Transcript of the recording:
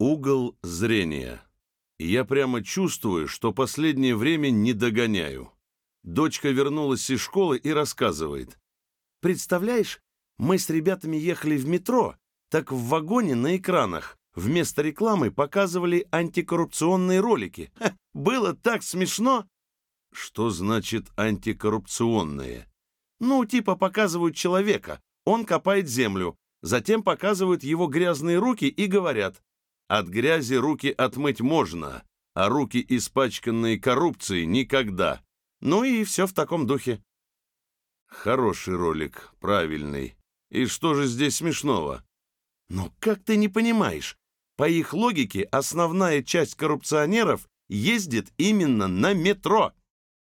Угол зрения. Я прямо чувствую, что последнее время не догоняю. Дочка вернулась из школы и рассказывает. «Представляешь, мы с ребятами ехали в метро, так в вагоне на экранах вместо рекламы показывали антикоррупционные ролики. Ха, было так смешно!» «Что значит антикоррупционные?» «Ну, типа показывают человека, он копает землю, затем показывают его грязные руки и говорят, от грязи руки отмыть можно, а руки, испачканные коррупцией, никогда. Ну и все в таком духе. Хороший ролик, правильный. И что же здесь смешного? Но как ты не понимаешь? По их логике, основная часть коррупционеров ездит именно на метро.